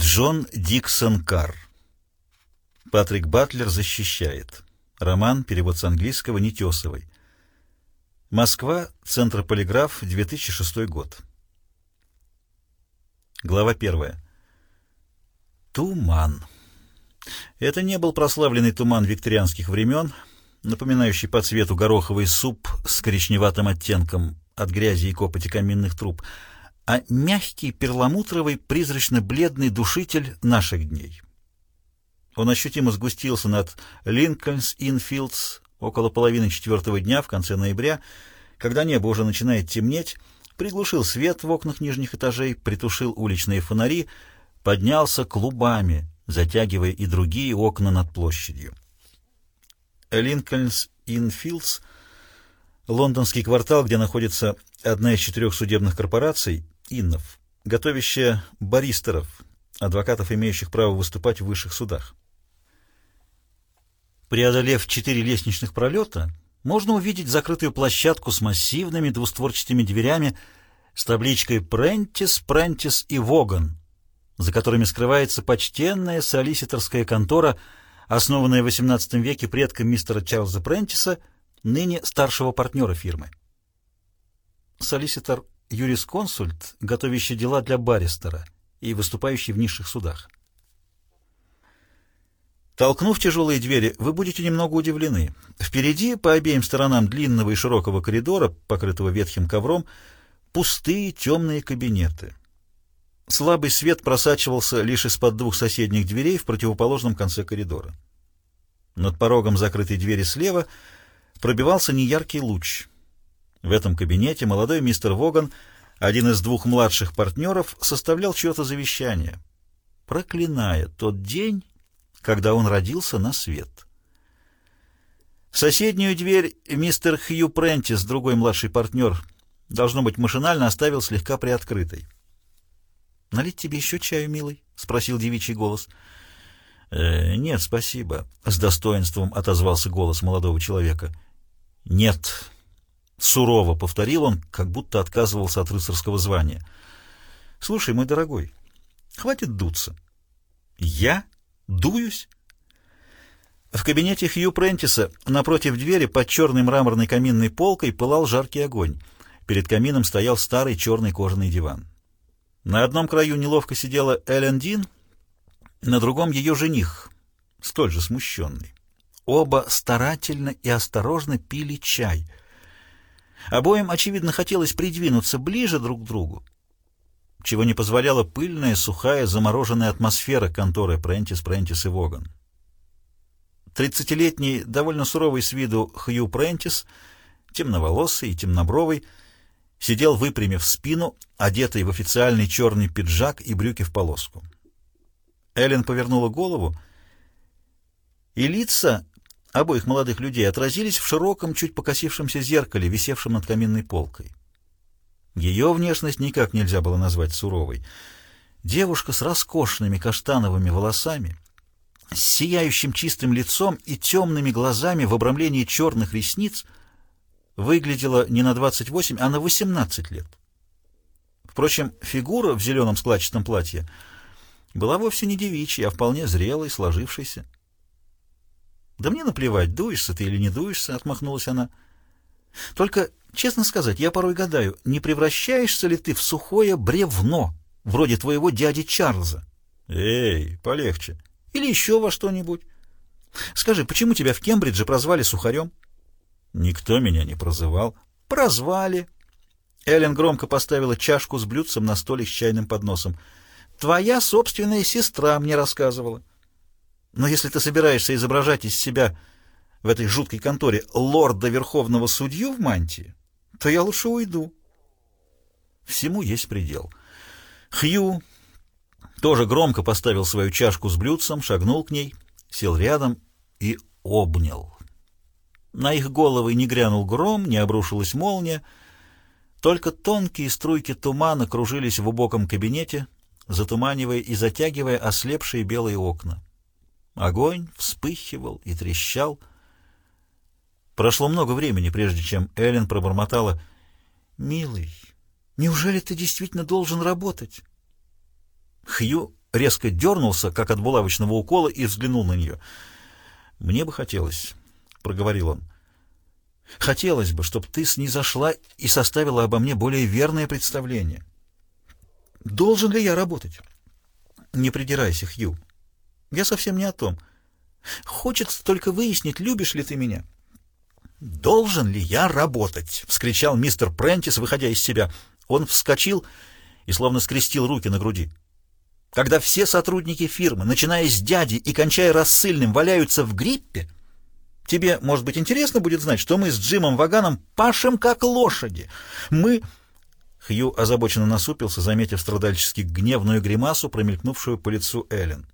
Джон Диксон Карр. Патрик Батлер защищает. Роман, перевод с английского, Нетесовой. Москва, Центр Полиграф, 2006 год. Глава первая. Туман. Это не был прославленный туман викторианских времен, напоминающий по цвету гороховый суп с коричневатым оттенком от грязи и копоти каминных труб, а мягкий перламутровый призрачно-бледный душитель наших дней. Он ощутимо сгустился над Линкольнс-Инфилдс около половины четвертого дня в конце ноября, когда небо уже начинает темнеть, приглушил свет в окнах нижних этажей, притушил уличные фонари, поднялся клубами, затягивая и другие окна над площадью. Линкольнс-Инфилдс — лондонский квартал, где находится одна из четырех судебных корпораций, Иннов, готовящая баристеров, адвокатов, имеющих право выступать в высших судах. Преодолев четыре лестничных пролета, можно увидеть закрытую площадку с массивными двустворчатыми дверями с табличкой «Прентис, Прентис и Воган», за которыми скрывается почтенная солиситорская контора, основанная в XVIII веке предком мистера Чарльза Прентиса, ныне старшего партнера фирмы. Солиситор – юрисконсульт, готовящий дела для баристера и выступающий в низших судах. Толкнув тяжелые двери, вы будете немного удивлены. Впереди, по обеим сторонам длинного и широкого коридора, покрытого ветхим ковром, пустые темные кабинеты. Слабый свет просачивался лишь из-под двух соседних дверей в противоположном конце коридора. Над порогом закрытой двери слева пробивался неяркий луч. В этом кабинете молодой мистер Воган, один из двух младших партнеров, составлял чье-то завещание, проклиная тот день, когда он родился на свет. Соседнюю дверь мистер Хью Прентис, другой младший партнер, должно быть, машинально оставил слегка приоткрытой. «Налить тебе еще чаю, милый?» — спросил девичий голос. «Э, «Нет, спасибо», — с достоинством отозвался голос молодого человека. «Нет», — сурово повторил он, как будто отказывался от рыцарского звания. «Слушай, мой дорогой, хватит дуться». «Я?» Дуюсь? В кабинете Хью Прентиса напротив двери под черной мраморной каминной полкой пылал жаркий огонь. Перед камином стоял старый черный кожаный диван. На одном краю неловко сидела Эллен Дин, на другом ее жених, столь же смущенный. Оба старательно и осторожно пили чай. Обоим, очевидно, хотелось придвинуться ближе друг к другу, чего не позволяла пыльная, сухая, замороженная атмосфера конторы Прентис, Прентис и Воган. Тридцатилетний, довольно суровый с виду Хью Прентис, темноволосый и темнобровый, сидел, выпрямив спину, одетый в официальный черный пиджак и брюки в полоску. Эллен повернула голову, и лица обоих молодых людей отразились в широком, чуть покосившемся зеркале, висевшем над каминной полкой. Ее внешность никак нельзя было назвать суровой. Девушка с роскошными каштановыми волосами, с сияющим чистым лицом и темными глазами в обрамлении черных ресниц выглядела не на 28, а на 18 лет. Впрочем, фигура в зеленом складчатом платье была вовсе не девичья, а вполне зрелой, сложившейся. «Да мне наплевать, дуешься ты или не дуешься», — отмахнулась она. «Только Честно сказать, я порой гадаю, не превращаешься ли ты в сухое бревно, вроде твоего дяди Чарльза? Эй, полегче. Или еще во что-нибудь. Скажи, почему тебя в Кембридже прозвали сухарем? Никто меня не прозывал. Прозвали. Эллен громко поставила чашку с блюдцем на столик с чайным подносом. Твоя собственная сестра мне рассказывала. Но если ты собираешься изображать из себя в этой жуткой конторе лорда верховного судью в мантии, то я лучше уйду. Всему есть предел. Хью тоже громко поставил свою чашку с блюдцем, шагнул к ней, сел рядом и обнял. На их головы не грянул гром, не обрушилась молния, только тонкие струйки тумана кружились в убоком кабинете, затуманивая и затягивая ослепшие белые окна. Огонь вспыхивал и трещал — Прошло много времени, прежде чем Эллен пробормотала «Милый, неужели ты действительно должен работать?» Хью резко дернулся, как от булавочного укола, и взглянул на нее. «Мне бы хотелось», — проговорил он. «Хотелось бы, чтобы ты снизошла и составила обо мне более верное представление. Должен ли я работать?» «Не придирайся, Хью. Я совсем не о том. Хочется только выяснить, любишь ли ты меня». «Должен ли я работать?» — вскричал мистер Прентис, выходя из себя. Он вскочил и словно скрестил руки на груди. Когда все сотрудники фирмы, начиная с дяди и кончая рассыльным, валяются в гриппе, тебе, может быть, интересно будет знать, что мы с Джимом Ваганом пашем как лошади. Мы... Хью озабоченно насупился, заметив страдальчески гневную гримасу, промелькнувшую по лицу Эллен.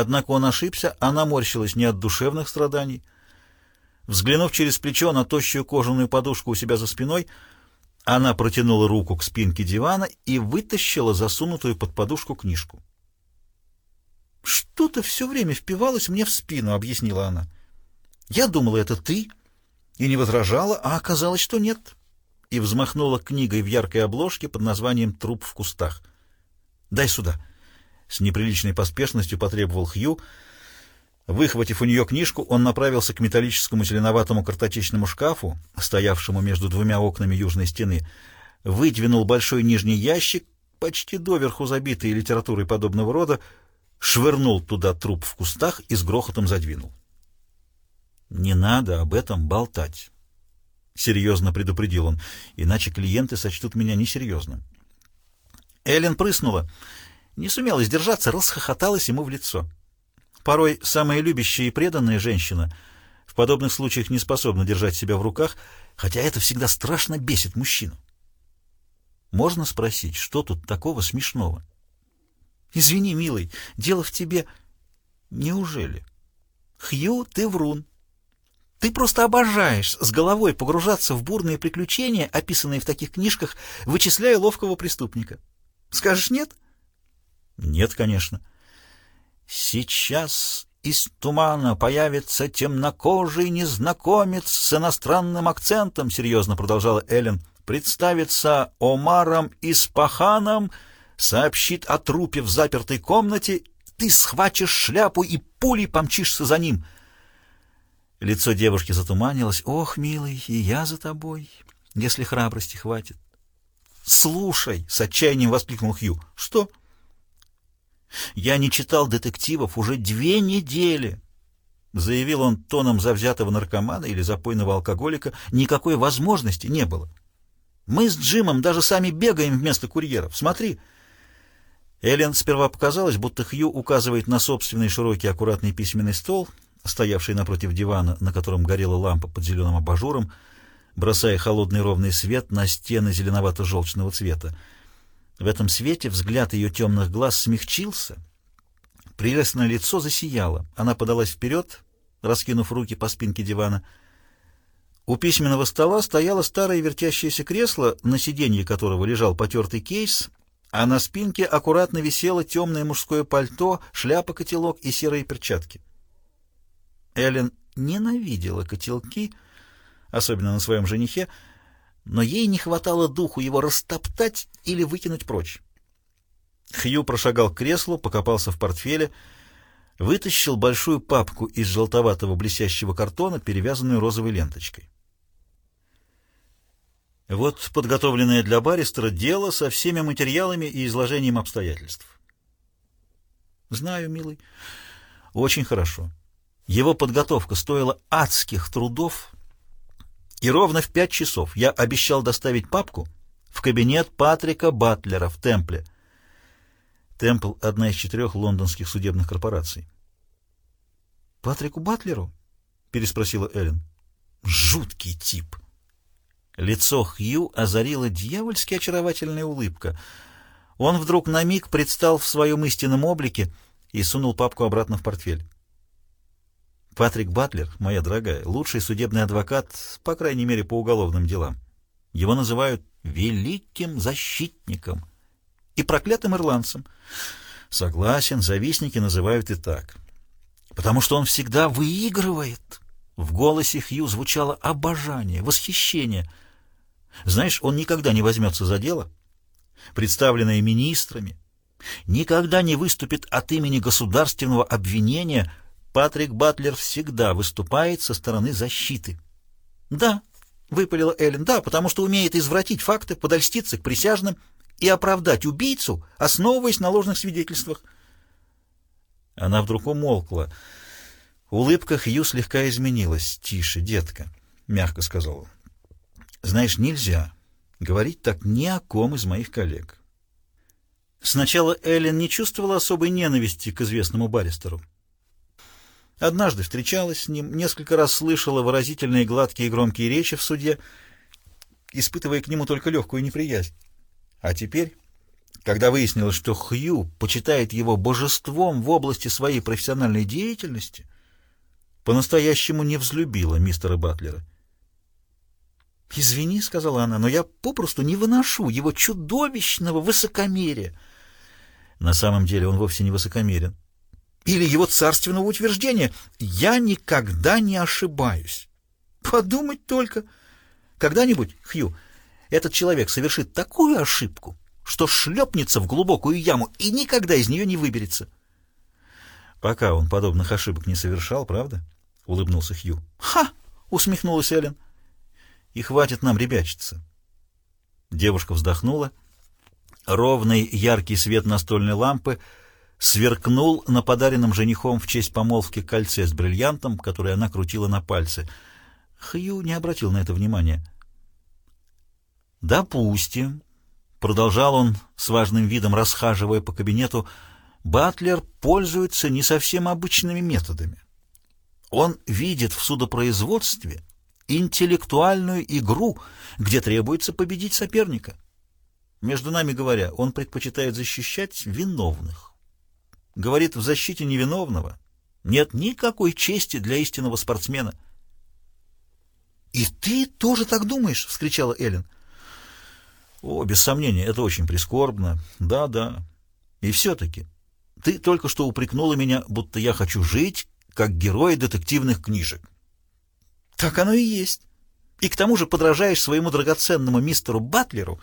Однако он ошибся, она морщилась не от душевных страданий. Взглянув через плечо на тощую кожаную подушку у себя за спиной, она протянула руку к спинке дивана и вытащила засунутую под подушку книжку. «Что-то все время впивалось мне в спину», — объяснила она. «Я думала, это ты, и не возражала, а оказалось, что нет». И взмахнула книгой в яркой обложке под названием «Труп в кустах». «Дай сюда». С неприличной поспешностью потребовал Хью, — Выхватив у нее книжку, он направился к металлическому зеленоватому картотечному шкафу, стоявшему между двумя окнами южной стены, выдвинул большой нижний ящик, почти доверху забитый литературой подобного рода, швырнул туда труп в кустах и с грохотом задвинул. «Не надо об этом болтать», — серьезно предупредил он, «иначе клиенты сочтут меня несерьезным». Эллен прыснула, не сумела сдержаться, расхохоталась ему в лицо. Порой самая любящая и преданная женщина в подобных случаях не способна держать себя в руках, хотя это всегда страшно бесит мужчину. Можно спросить, что тут такого смешного? Извини, милый, дело в тебе. Неужели? Хью, ты врун. Ты просто обожаешь с головой погружаться в бурные приключения, описанные в таких книжках, вычисляя ловкого преступника. Скажешь нет? Нет, конечно. Сейчас из тумана появится темнокожий незнакомец с иностранным акцентом, серьезно продолжала Эллен. Представится Омаром Испаханом, сообщит о трупе в запертой комнате, ты схватишь шляпу и пулей помчишься за ним. Лицо девушки затуманилось. «Ох, милый, и я за тобой, если храбрости хватит». «Слушай!» — с отчаянием воскликнул Хью. «Что?» «Я не читал детективов уже две недели», — заявил он тоном завзятого наркомана или запойного алкоголика. «Никакой возможности не было. Мы с Джимом даже сами бегаем вместо курьеров. Смотри». Эллен сперва показалось, будто Хью указывает на собственный широкий аккуратный письменный стол, стоявший напротив дивана, на котором горела лампа под зеленым абажуром, бросая холодный ровный свет на стены зеленовато-желчного цвета. В этом свете взгляд ее темных глаз смягчился. Прелестное лицо засияло. Она подалась вперед, раскинув руки по спинке дивана. У письменного стола стояло старое вертящееся кресло, на сиденье которого лежал потертый кейс, а на спинке аккуратно висело темное мужское пальто, шляпа-котелок и серые перчатки. Эллен ненавидела котелки, особенно на своем женихе, но ей не хватало духу его растоптать или выкинуть прочь. Хью прошагал к креслу, покопался в портфеле, вытащил большую папку из желтоватого блестящего картона, перевязанную розовой ленточкой. Вот подготовленное для баристера дело со всеми материалами и изложением обстоятельств. Знаю, милый. Очень хорошо. Его подготовка стоила адских трудов, и ровно в пять часов я обещал доставить папку в кабинет Патрика Батлера в Темпле. Темпл — одна из четырех лондонских судебных корпораций. «Патрику Батлеру?» — переспросила Эллен. «Жуткий тип!» Лицо Хью озарила дьявольски очаровательная улыбка. Он вдруг на миг предстал в своем истинном облике и сунул папку обратно в портфель. Патрик Батлер, моя дорогая, лучший судебный адвокат, по крайней мере, по уголовным делам. Его называют великим защитником и проклятым ирландцем. Согласен, завистники называют и так. Потому что он всегда выигрывает. В голосе Хью звучало обожание, восхищение. Знаешь, он никогда не возьмется за дело, представленное министрами, никогда не выступит от имени государственного обвинения, Патрик Батлер всегда выступает со стороны защиты. «Да», — выпалила Эллен, — «да, потому что умеет извратить факты, подольститься к присяжным и оправдать убийцу, основываясь на ложных свидетельствах». Она вдруг умолкла. Улыбка Хью слегка изменилась. «Тише, детка», — мягко сказал он. «Знаешь, нельзя говорить так ни о ком из моих коллег». Сначала Эллен не чувствовала особой ненависти к известному баристеру. Однажды встречалась с ним, несколько раз слышала выразительные гладкие и громкие речи в суде, испытывая к нему только легкую неприязнь. А теперь, когда выяснилось, что Хью почитает его божеством в области своей профессиональной деятельности, по-настоящему не взлюбила мистера Батлера. «Извини», — сказала она, — «но я попросту не выношу его чудовищного высокомерия». На самом деле он вовсе не высокомерен или его царственного утверждения «Я никогда не ошибаюсь». Подумать только. Когда-нибудь, Хью, этот человек совершит такую ошибку, что шлепнется в глубокую яму и никогда из нее не выберется. Пока он подобных ошибок не совершал, правда? — улыбнулся Хью. «Ха!» — усмехнулась Эллен. «И хватит нам ребячиться». Девушка вздохнула. Ровный яркий свет настольной лампы — сверкнул на подаренном женихом в честь помолвки кольце с бриллиантом, которое она крутила на пальце. Хью не обратил на это внимания. «Допустим», — продолжал он с важным видом, расхаживая по кабинету, — «Батлер пользуется не совсем обычными методами. Он видит в судопроизводстве интеллектуальную игру, где требуется победить соперника. Между нами говоря, он предпочитает защищать виновных говорит в защите невиновного, нет никакой чести для истинного спортсмена. «И ты тоже так думаешь?» — вскричала Эллен. «О, без сомнения, это очень прискорбно. Да, да. И все-таки ты только что упрекнула меня, будто я хочу жить, как герой детективных книжек». «Так оно и есть. И к тому же подражаешь своему драгоценному мистеру Батлеру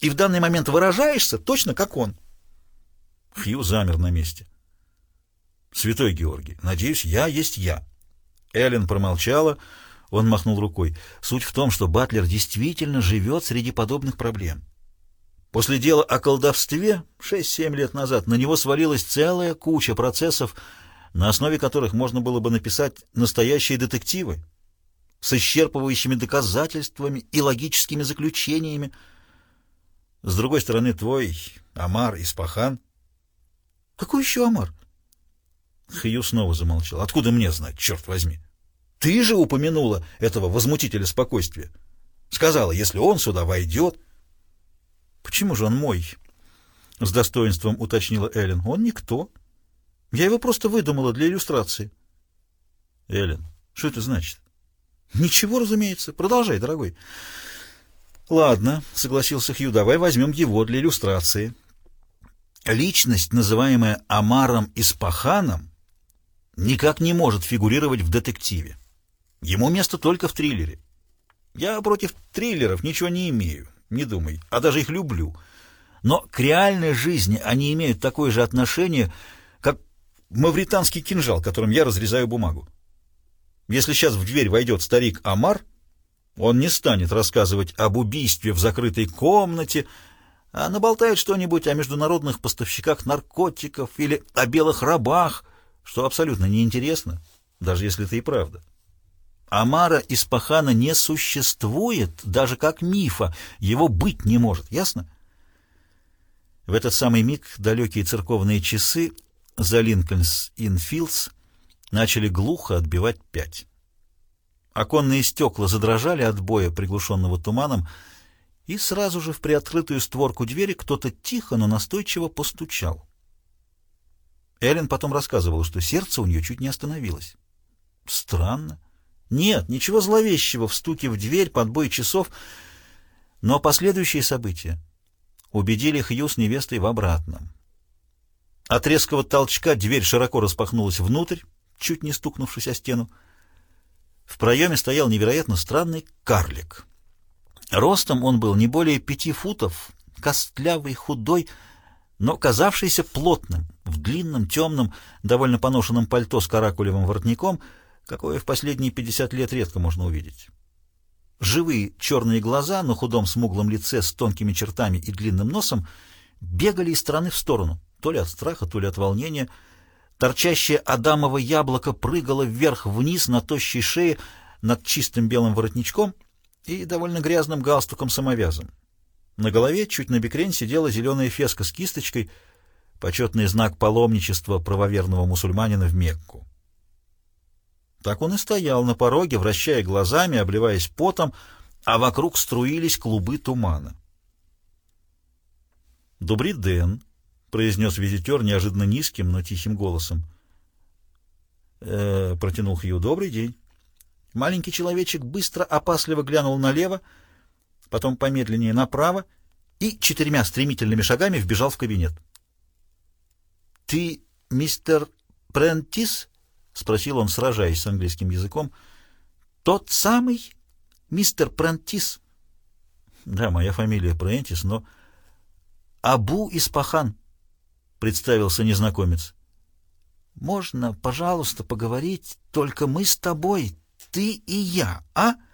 и в данный момент выражаешься точно как он». Хью замер на месте. «Святой Георгий, надеюсь, я есть я». Эллен промолчала, он махнул рукой. «Суть в том, что Батлер действительно живет среди подобных проблем. После дела о колдовстве 6-7 лет назад на него свалилась целая куча процессов, на основе которых можно было бы написать настоящие детективы с исчерпывающими доказательствами и логическими заключениями. С другой стороны, твой Амар Испахан — какой еще омар? Хью снова замолчал. Откуда мне знать, черт возьми? Ты же упомянула этого возмутителя спокойствия. Сказала, если он сюда войдет... Почему же он мой? С достоинством уточнила Эллен. Он никто. Я его просто выдумала для иллюстрации. Эллен, что это значит? Ничего, разумеется. Продолжай, дорогой. Ладно, согласился Хью, давай возьмем его для иллюстрации. Личность, называемая Амаром Испаханом, никак не может фигурировать в детективе. Ему место только в триллере. Я против триллеров ничего не имею, не думай, а даже их люблю. Но к реальной жизни они имеют такое же отношение, как мавританский кинжал, которым я разрезаю бумагу. Если сейчас в дверь войдет старик Амар, он не станет рассказывать об убийстве в закрытой комнате, а наболтает что-нибудь о международных поставщиках наркотиков или о белых рабах, что абсолютно неинтересно, даже если это и правда. Амара из Пахана не существует, даже как мифа, его быть не может, ясно? В этот самый миг далекие церковные часы за Линкольнс-Инфилдс начали глухо отбивать пять. Оконные стекла задрожали от боя, приглушенного туманом, и сразу же в приоткрытую створку двери кто-то тихо, но настойчиво постучал. Эллен потом рассказывала, что сердце у нее чуть не остановилось. Странно. Нет, ничего зловещего в стуке в дверь под бой часов, но последующие события убедили Хью с невестой в обратном. От резкого толчка дверь широко распахнулась внутрь, чуть не стукнувшись о стену. В проеме стоял невероятно странный карлик — Ростом он был не более пяти футов, костлявый, худой, но казавшийся плотным, в длинном, темном, довольно поношенном пальто с каракулевым воротником, какое в последние 50 лет редко можно увидеть. Живые черные глаза на худом смуглом лице с тонкими чертами и длинным носом бегали из стороны в сторону, то ли от страха, то ли от волнения. Торчащее адамово яблоко прыгало вверх-вниз на тощей шее над чистым белым воротничком и довольно грязным галстуком-самовязом. На голове, чуть на бекрень, сидела зеленая феска с кисточкой, почетный знак паломничества правоверного мусульманина в Мекку. Так он и стоял на пороге, вращая глазами, обливаясь потом, а вокруг струились клубы тумана. «Добрый день», — произнес визитер неожиданно низким, но тихим голосом. «Э, — протянул Хью, — добрый день. Маленький человечек быстро, опасливо глянул налево, потом помедленнее направо и четырьмя стремительными шагами вбежал в кабинет. — Ты мистер Прентис? — спросил он, сражаясь с английским языком. — Тот самый мистер Прентис? — Да, моя фамилия Прентис, но... — Абу Испахан, — представился незнакомец. — Можно, пожалуйста, поговорить, только мы с тобой, ты и я, а? —